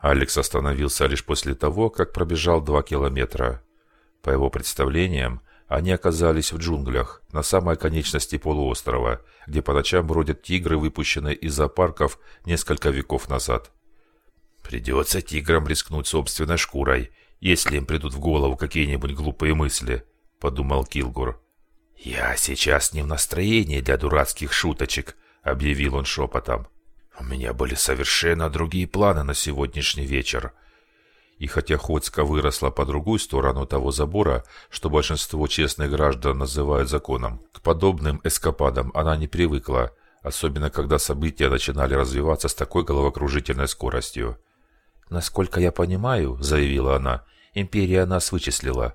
Алекс остановился лишь после того, как пробежал два километра. По его представлениям, они оказались в джунглях, на самой конечности полуострова, где по ночам бродят тигры, выпущенные из зоопарков несколько веков назад. «Придется тиграм рискнуть собственной шкурой, если им придут в голову какие-нибудь глупые мысли», — подумал Килгур. «Я сейчас не в настроении для дурацких шуточек», — объявил он шепотом. «У меня были совершенно другие планы на сегодняшний вечер». И хотя Ходска выросла по другую сторону того забора, что большинство честных граждан называют законом, к подобным эскападам она не привыкла, особенно когда события начинали развиваться с такой головокружительной скоростью. «Насколько я понимаю», — заявила она, — «империя нас вычислила».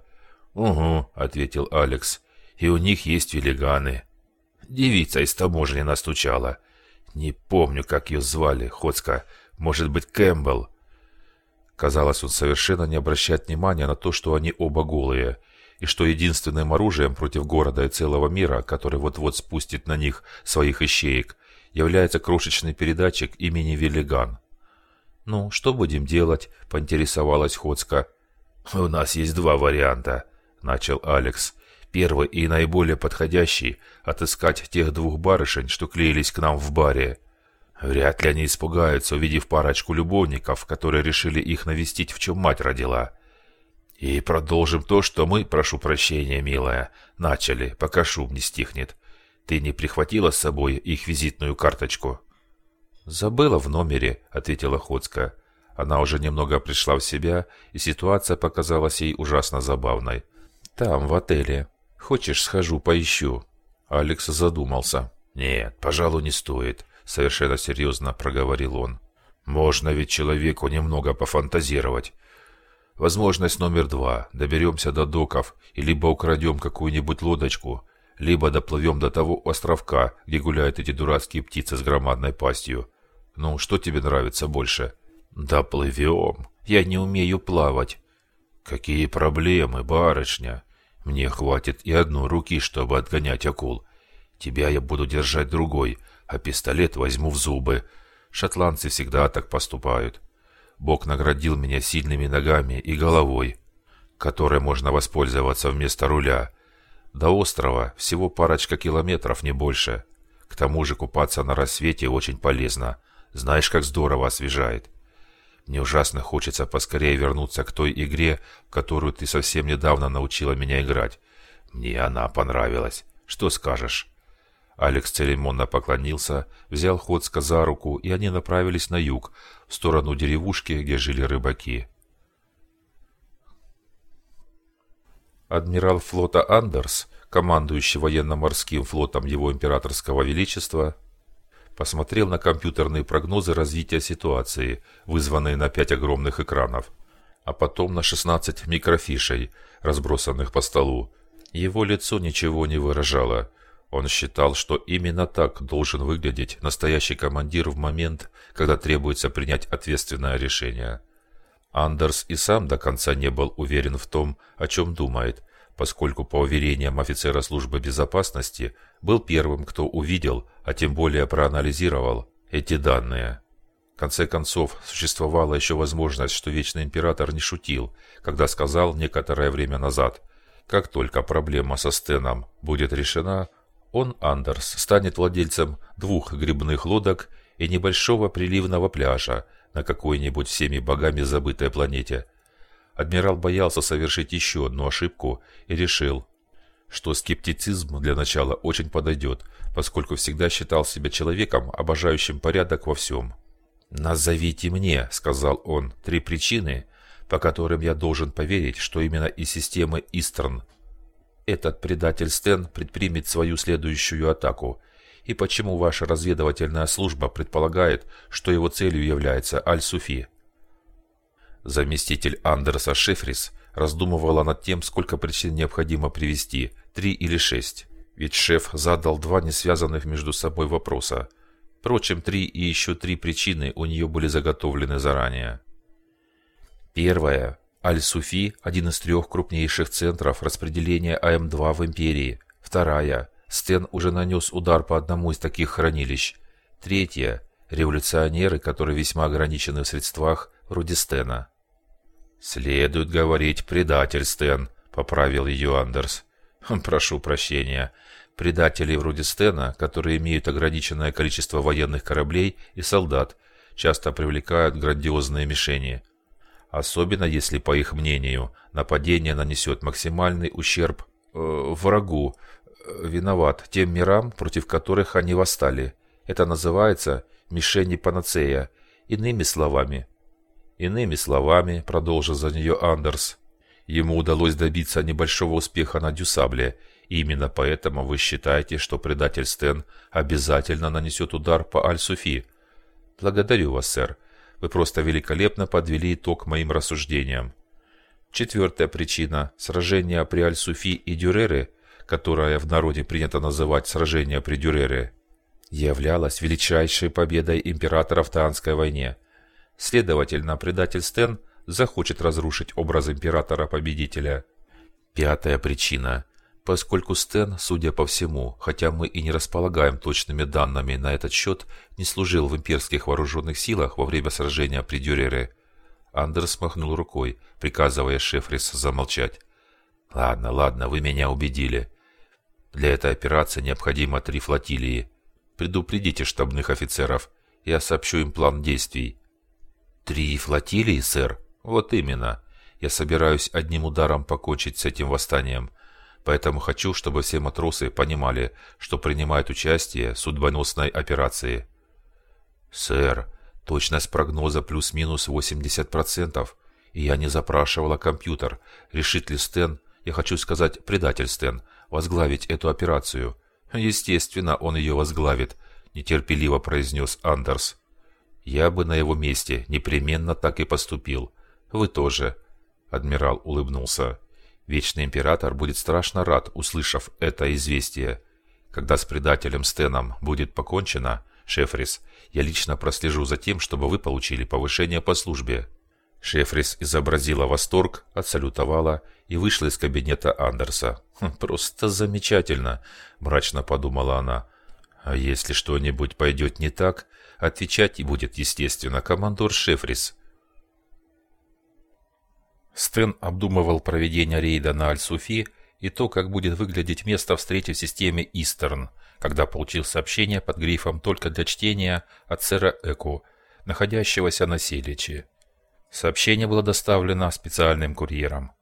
«Угу», — ответил Алекс, и у них есть велиганы. Девица из таможни настучала. Не помню, как ее звали, Хоцка. Может быть, Кэмпбелл. Казалось, он совершенно не обращает внимания на то, что они оба голые, и что единственным оружием против города и целого мира, который вот-вот спустит на них своих ищеек, является крошечный передатчик имени Велиган. «Ну, что будем делать?» – поинтересовалась Хоцка. «У нас есть два варианта», – начал Алекс. Первый и наиболее подходящий – отыскать тех двух барышень, что клеились к нам в баре. Вряд ли они испугаются, увидев парочку любовников, которые решили их навестить, в чем мать родила. И продолжим то, что мы, прошу прощения, милая, начали, пока шум не стихнет. Ты не прихватила с собой их визитную карточку? Забыла в номере, ответила Ходская. Она уже немного пришла в себя, и ситуация показалась ей ужасно забавной. Там, в отеле. Хочешь, схожу, поищу?» Алекс задумался. «Нет, пожалуй, не стоит», — совершенно серьезно проговорил он. «Можно ведь человеку немного пофантазировать. Возможность номер два. Доберемся до доков и либо украдем какую-нибудь лодочку, либо доплывем до того островка, где гуляют эти дурацкие птицы с громадной пастью. Ну, что тебе нравится больше?» «Доплывем. Я не умею плавать». «Какие проблемы, барышня?» Мне хватит и одной руки, чтобы отгонять акул. Тебя я буду держать другой, а пистолет возьму в зубы. Шотландцы всегда так поступают. Бог наградил меня сильными ногами и головой, которой можно воспользоваться вместо руля. До острова всего парочка километров, не больше. К тому же купаться на рассвете очень полезно. Знаешь, как здорово освежает. Мне ужасно хочется поскорее вернуться к той игре, которую ты совсем недавно научила меня играть. Мне она понравилась. Что скажешь?» Алекс церемонно поклонился, взял Ходска за руку, и они направились на юг, в сторону деревушки, где жили рыбаки. Адмирал флота Андерс, командующий военно-морским флотом его императорского величества, посмотрел на компьютерные прогнозы развития ситуации, вызванные на пять огромных экранов, а потом на 16 микрофишей, разбросанных по столу. Его лицо ничего не выражало. Он считал, что именно так должен выглядеть настоящий командир в момент, когда требуется принять ответственное решение. Андерс и сам до конца не был уверен в том, о чем думает, поскольку, по уверениям офицера службы безопасности, был первым, кто увидел, а тем более проанализировал эти данные. В конце концов, существовала еще возможность, что Вечный Император не шутил, когда сказал некоторое время назад, как только проблема со Стеном будет решена, он, Андерс, станет владельцем двух грибных лодок и небольшого приливного пляжа на какой-нибудь всеми богами забытой планете – Адмирал боялся совершить еще одну ошибку и решил, что скептицизм для начала очень подойдет, поскольку всегда считал себя человеком, обожающим порядок во всем. «Назовите мне», — сказал он, — «три причины, по которым я должен поверить, что именно из системы Истрн этот предатель Стэн предпримет свою следующую атаку, и почему ваша разведывательная служба предполагает, что его целью является Аль-Суфи». Заместитель Андерса Шефрис раздумывала над тем, сколько причин необходимо привести, три или шесть. Ведь шеф задал два несвязанных между собой вопроса. Впрочем, три и еще три причины у нее были заготовлены заранее. Первая. Аль-Суфи – один из трех крупнейших центров распределения АМ-2 в империи. Вторая. Стен уже нанес удар по одному из таких хранилищ. Третья. Революционеры, которые весьма ограничены в средствах, вроде Стена. «Следует говорить предатель, Стэн», — поправил ее Андерс. «Прошу прощения. Предатели вроде Стена, которые имеют ограниченное количество военных кораблей и солдат, часто привлекают грандиозные мишени. Особенно если, по их мнению, нападение нанесет максимальный ущерб э, врагу, э, виноват тем мирам, против которых они восстали. Это называется мишени панацея. Иными словами. Иными словами, продолжил за нее Андерс, ему удалось добиться небольшого успеха на Дюсабле, и именно поэтому вы считаете, что предатель Стэн обязательно нанесет удар по Аль-Суфи. Благодарю вас, сэр. Вы просто великолепно подвели итог моим рассуждениям. Четвертая причина – сражение при Аль-Суфи и Дюрере, которое в народе принято называть сражение при Дюрере, являлась величайшей победой императора в Таанской войне. Следовательно, предатель Стен захочет разрушить образ императора-победителя. Пятая причина. Поскольку Стэн, судя по всему, хотя мы и не располагаем точными данными на этот счет, не служил в имперских вооруженных силах во время сражения при Дюрере, Андерс махнул рукой, приказывая Шефрис замолчать. «Ладно, ладно, вы меня убедили. Для этой операции необходимо три флотилии. Предупредите штабных офицеров. Я сообщу им план действий». «Три флотилии, сэр?» «Вот именно. Я собираюсь одним ударом покончить с этим восстанием». Поэтому хочу, чтобы все матросы понимали, что принимают участие в судьбоносной операции. Сэр, точность прогноза плюс-минус 80%. И я не запрашивала компьютер. Решит ли Стэн, я хочу сказать предатель Стэн, возглавить эту операцию? Естественно, он ее возглавит, нетерпеливо произнес Андерс. Я бы на его месте непременно так и поступил. Вы тоже. Адмирал улыбнулся. Вечный Император будет страшно рад, услышав это известие. Когда с предателем Стеном будет покончено, Шефрис, я лично прослежу за тем, чтобы вы получили повышение по службе». Шефрис изобразила восторг, отсалютовала и вышла из кабинета Андерса. «Хм, «Просто замечательно», – мрачно подумала она. «А если что-нибудь пойдет не так, отвечать будет, естественно, командор Шефрис». Стэн обдумывал проведение рейда на Аль-Суфи и то, как будет выглядеть место встречи в системе Истерн, когда получил сообщение под грифом «Только для чтения» от сэра Эку, находящегося на Селиче. Сообщение было доставлено специальным курьером.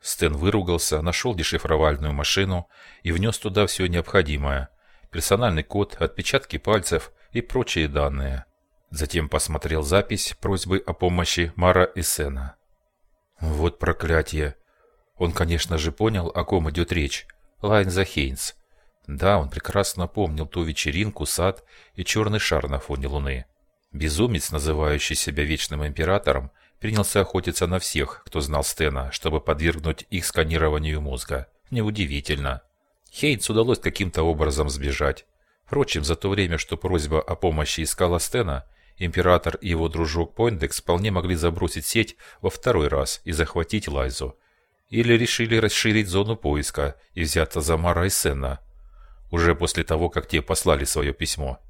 Стэн выругался, нашел дешифровальную машину и внес туда все необходимое – персональный код, отпечатки пальцев и прочие данные. Затем посмотрел запись просьбы о помощи Мара и Сена. Вот проклятие. Он, конечно же, понял, о ком идет речь. Лайнза Хейнс. Да, он прекрасно помнил ту вечеринку, сад и черный шар на фоне луны. Безумец, называющий себя Вечным Императором, принялся охотиться на всех, кто знал Стена, чтобы подвергнуть их сканированию мозга. Неудивительно. Хейнс удалось каким-то образом сбежать. Впрочем, за то время, что просьба о помощи искала Стена, Император и его дружок Пойндекс вполне могли забросить сеть во второй раз и захватить Лайзу. Или решили расширить зону поиска и взяться за Мара и Сена, уже после того, как те послали свое письмо.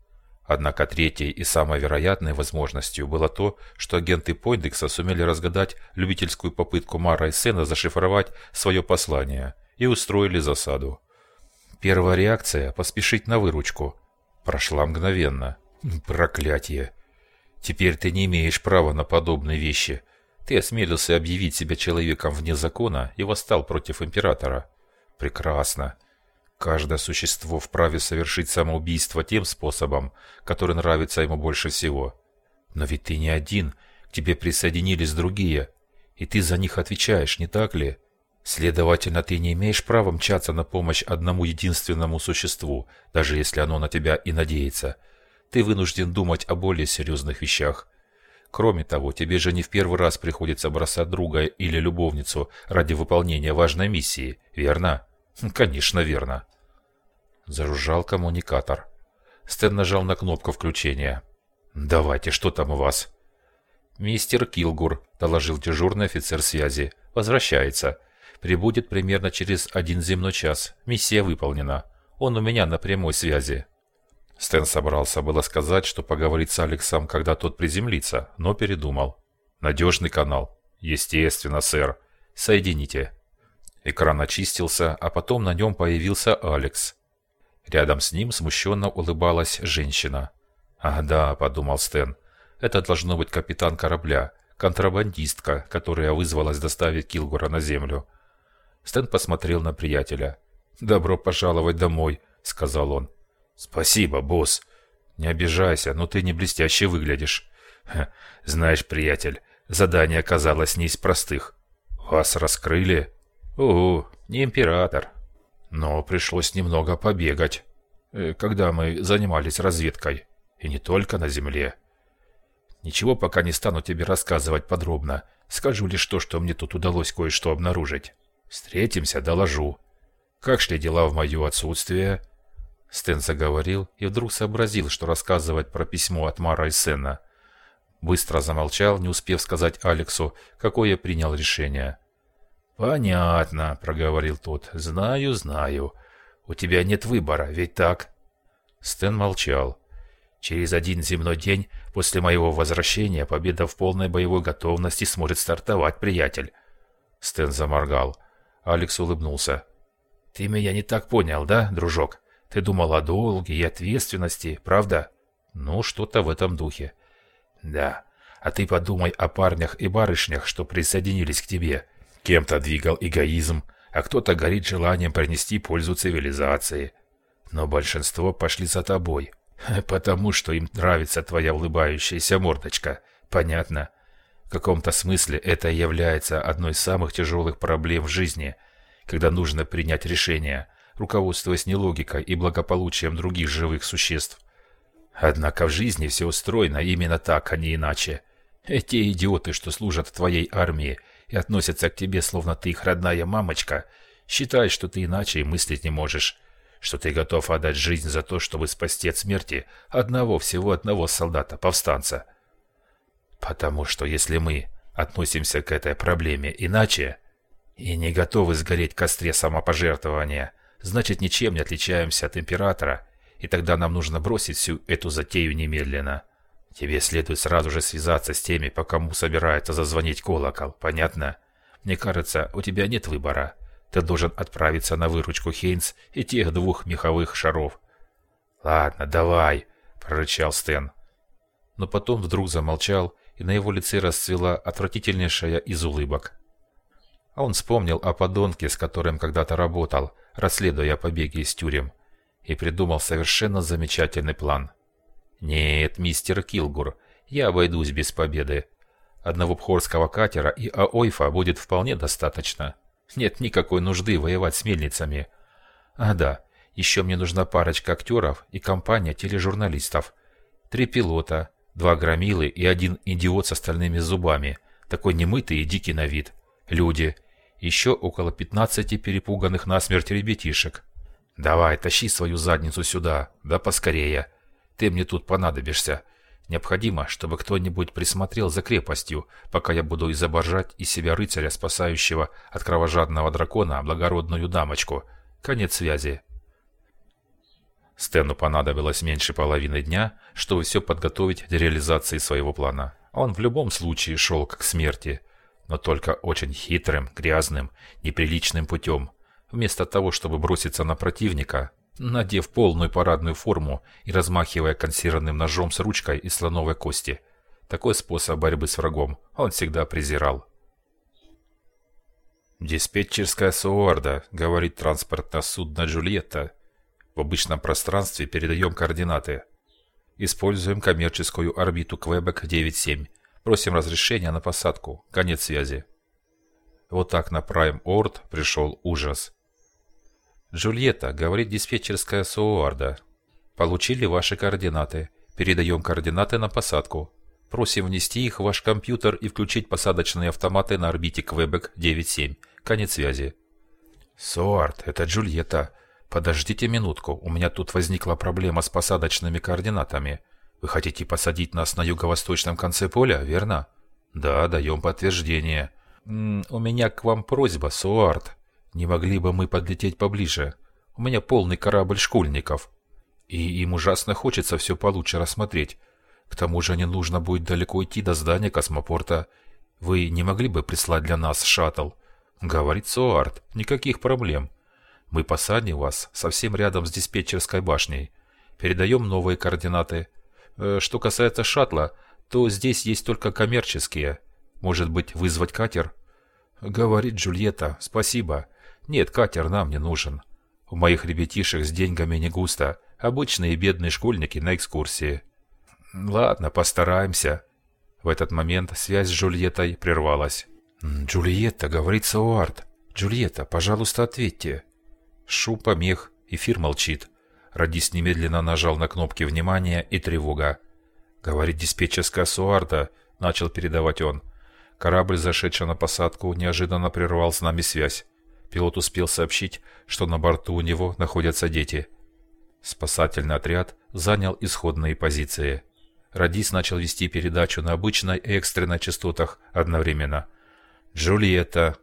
Однако третьей и самой вероятной возможностью было то, что агенты Пойндекса сумели разгадать любительскую попытку Мара и Сена зашифровать свое послание и устроили засаду. Первая реакция – поспешить на выручку. Прошла мгновенно. Проклятие! Теперь ты не имеешь права на подобные вещи. Ты осмелился объявить себя человеком вне закона и восстал против императора. Прекрасно. Каждое существо вправе совершить самоубийство тем способом, который нравится ему больше всего. Но ведь ты не один, к тебе присоединились другие, и ты за них отвечаешь, не так ли? Следовательно, ты не имеешь права мчаться на помощь одному единственному существу, даже если оно на тебя и надеется – ты вынужден думать о более серьезных вещах. Кроме того, тебе же не в первый раз приходится бросать друга или любовницу ради выполнения важной миссии, верно? Конечно, верно. Заружал коммуникатор. Стэн нажал на кнопку включения. «Давайте, что там у вас?» «Мистер Килгур», — доложил дежурный офицер связи. «Возвращается. Прибудет примерно через один земной час. Миссия выполнена. Он у меня на прямой связи». Стэн собрался было сказать, что поговорит с Алексом, когда тот приземлится, но передумал. Надежный канал. Естественно, сэр. Соедините. Экран очистился, а потом на нем появился Алекс. Рядом с ним смущенно улыбалась женщина. «Ах да», — подумал Стэн, — «это должно быть капитан корабля, контрабандистка, которая вызвалась доставить Килгура на землю». Стэн посмотрел на приятеля. «Добро пожаловать домой», — сказал он. «Спасибо, босс. Не обижайся, но ты не блестяще выглядишь». «Знаешь, приятель, задание оказалось не из простых. Вас раскрыли?» «Угу, не император. Но пришлось немного побегать, э, когда мы занимались разведкой. И не только на Земле. Ничего пока не стану тебе рассказывать подробно. Скажу лишь то, что мне тут удалось кое-что обнаружить. Встретимся, доложу. Как шли дела в мое отсутствие?» Стэн заговорил и вдруг сообразил, что рассказывать про письмо от Мара и Сена. Быстро замолчал, не успев сказать Алексу, какое принял решение. «Понятно», — проговорил тот. «Знаю, знаю. У тебя нет выбора, ведь так?» Стэн молчал. «Через один земной день после моего возвращения победа в полной боевой готовности сможет стартовать, приятель». Стэн заморгал. Алекс улыбнулся. «Ты меня не так понял, да, дружок? Ты думал о долге и ответственности, правда?» «Ну, что-то в этом духе». «Да. А ты подумай о парнях и барышнях, что присоединились к тебе». Кем-то двигал эгоизм, а кто-то горит желанием принести пользу цивилизации. Но большинство пошли за тобой, потому что им нравится твоя улыбающаяся мордочка. Понятно? В каком-то смысле это является одной из самых тяжелых проблем в жизни, когда нужно принять решение, руководствуясь не логикой и благополучием других живых существ. Однако в жизни все устроено именно так, а не иначе. Эти идиоты, что служат в твоей армии, и относятся к тебе, словно ты их родная мамочка, считают, что ты иначе и мыслить не можешь, что ты готов отдать жизнь за то, чтобы спасти от смерти одного, всего одного солдата-повстанца. Потому что если мы относимся к этой проблеме иначе и не готовы сгореть в костре самопожертвования, значит ничем не отличаемся от императора, и тогда нам нужно бросить всю эту затею немедленно. Тебе следует сразу же связаться с теми, по кому собирается зазвонить колокол, понятно? Мне кажется, у тебя нет выбора. Ты должен отправиться на выручку Хейнс и тех двух меховых шаров. Ладно, давай, прорычал Стэн. Но потом вдруг замолчал, и на его лице расцвела отвратительнейшая из улыбок. А он вспомнил о подонке, с которым когда-то работал, расследуя побеги из тюрем, и придумал совершенно замечательный план – «Нет, мистер Килгур, я обойдусь без победы. Одного пхорского катера и Аойфа будет вполне достаточно. Нет никакой нужды воевать с мельницами. А да, еще мне нужна парочка актеров и компания тележурналистов. Три пилота, два громилы и один идиот с остальными зубами, такой немытый и дикий на вид. Люди. Еще около пятнадцати перепуганных насмерть ребятишек. Давай, тащи свою задницу сюда, да поскорее. Ты мне тут понадобишься. Необходимо, чтобы кто-нибудь присмотрел за крепостью, пока я буду изображать из себя рыцаря, спасающего от кровожадного дракона благородную дамочку. Конец связи. Стэну понадобилось меньше половины дня, чтобы все подготовить для реализации своего плана. Он в любом случае шел к смерти, но только очень хитрым, грязным, неприличным путем. Вместо того, чтобы броситься на противника, надев полную парадную форму и размахивая консервным ножом с ручкой из слоновой кости. Такой способ борьбы с врагом он всегда презирал. «Диспетчерская Суорда», — говорит транспортное судно «Джульетта». В обычном пространстве передаем координаты. Используем коммерческую орбиту Квебек-97. Просим разрешения на посадку. Конец связи. Вот так на Прайм Орд пришел ужас. «Джульетта», — говорит диспетчерская Суарда. «Получили ваши координаты. Передаем координаты на посадку. Просим внести их в ваш компьютер и включить посадочные автоматы на орбите Квебек 9.7. Конец связи». «Суард, это Джульетта. Подождите минутку, у меня тут возникла проблема с посадочными координатами. Вы хотите посадить нас на юго-восточном конце поля, верно?» «Да, даем подтверждение». М -м, «У меня к вам просьба, Суард». Не могли бы мы подлететь поближе? У меня полный корабль школьников. И им ужасно хочется все получше рассмотреть. К тому же не нужно будет далеко идти до здания космопорта. Вы не могли бы прислать для нас шаттл?» Говорит Суарт. «Никаких проблем. Мы посадим вас совсем рядом с диспетчерской башней. Передаем новые координаты. Э, что касается шаттла, то здесь есть только коммерческие. Может быть, вызвать катер?» Говорит Джульетта. «Спасибо. Нет, катер нам не нужен. У моих ребятишек с деньгами не густо. Обычные бедные школьники на экскурсии». «Ладно, постараемся». В этот момент связь с Джульеттой прервалась. «Джульетта, — говорит Сауарт. Джульетта, пожалуйста, ответьте». Шум помех, эфир молчит. Радис немедленно нажал на кнопки внимания и тревога. «Говорит диспетчерская Суарда», — начал передавать он. Корабль, зашедший на посадку, неожиданно прервал с нами связь. Пилот успел сообщить, что на борту у него находятся дети. Спасательный отряд занял исходные позиции. Радис начал вести передачу на обычной и экстренной частотах одновременно. «Джульетта!»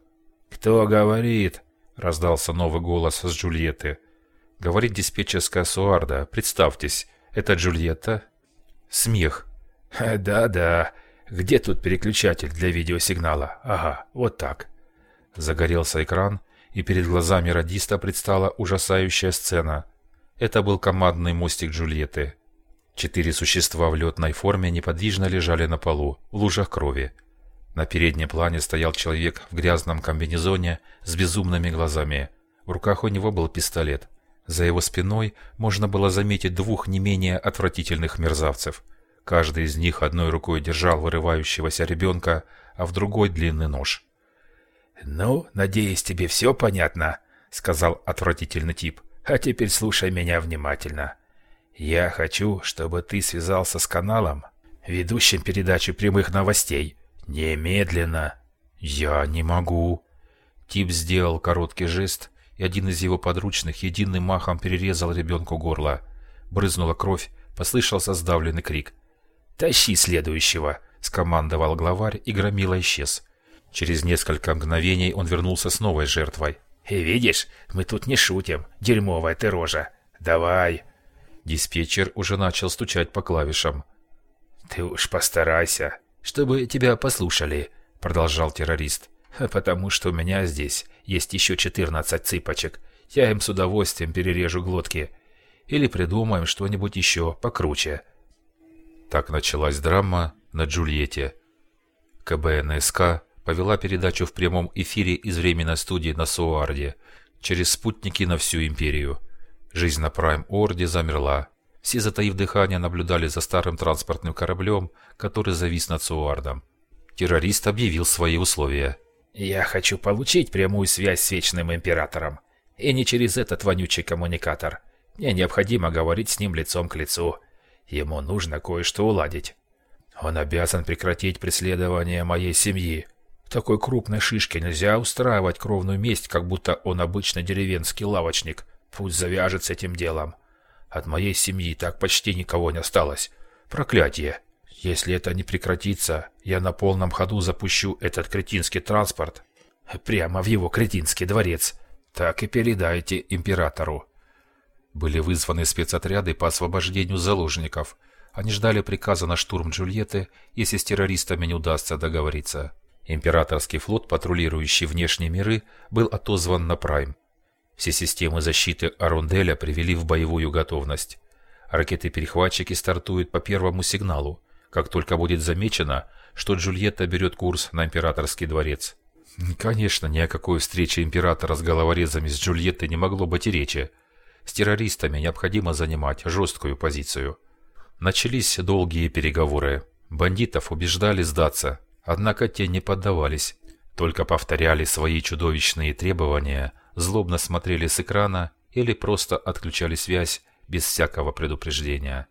«Кто говорит?» — раздался новый голос с Джульетты. «Говорит диспетчерская Суарда. Представьтесь, это Джульетта?» Смех. «Да-да. Где тут переключатель для видеосигнала? Ага, вот так». Загорелся экран, и перед глазами радиста предстала ужасающая сцена. Это был командный мостик Джульетты. Четыре существа в летной форме неподвижно лежали на полу, в лужах крови. На переднем плане стоял человек в грязном комбинезоне с безумными глазами. В руках у него был пистолет. За его спиной можно было заметить двух не менее отвратительных мерзавцев. Каждый из них одной рукой держал вырывающегося ребенка, а в другой длинный нож. «Ну, надеюсь, тебе все понятно», — сказал отвратительный тип. «А теперь слушай меня внимательно. Я хочу, чтобы ты связался с каналом, ведущим передачу прямых новостей. Немедленно. Я не могу. Тип сделал короткий жест, и один из его подручных единым махом перерезал ребенку горло. Брызнула кровь, послышался сдавленный крик. «Тащи следующего!» — скомандовал главарь, и громила исчез. Через несколько мгновений он вернулся с новой жертвой. «И видишь, мы тут не шутим, дерьмовая ты рожа. Давай!» Диспетчер уже начал стучать по клавишам. «Ты уж постарайся, чтобы тебя послушали», — продолжал террорист. «Потому что у меня здесь есть еще четырнадцать цыпочек. Я им с удовольствием перережу глотки. Или придумаем что-нибудь еще покруче». Так началась драма на Джульетте. КБНСК повела передачу в прямом эфире из временной студии на Суарде через спутники на всю империю. Жизнь на Прайм-Орде замерла. Все, затаив дыхание, наблюдали за старым транспортным кораблем, который завис над Суардом. Террорист объявил свои условия. «Я хочу получить прямую связь с Вечным Императором. И не через этот вонючий коммуникатор. Мне необходимо говорить с ним лицом к лицу. Ему нужно кое-что уладить. Он обязан прекратить преследование моей семьи. Такой крупной шишке нельзя устраивать кровную месть, как будто он обычный деревенский лавочник. Пусть завяжет с этим делом. От моей семьи так почти никого не осталось. Проклятие! Если это не прекратится, я на полном ходу запущу этот кретинский транспорт прямо в его кретинский дворец. Так и передайте императору. Были вызваны спецотряды по освобождению заложников. Они ждали приказа на штурм Джульетты, если с террористами не удастся договориться. Императорский флот, патрулирующий внешние миры, был отозван на Прайм. Все системы защиты Арунделя привели в боевую готовность. Ракеты-перехватчики стартуют по первому сигналу, как только будет замечено, что Джульетта берет курс на Императорский дворец. Конечно, ни о какой встрече Императора с головорезами с Джульеттой не могло быть и речи. С террористами необходимо занимать жесткую позицию. Начались долгие переговоры. Бандитов убеждали сдаться, однако те не поддавались, только повторяли свои чудовищные требования – злобно смотрели с экрана или просто отключали связь без всякого предупреждения.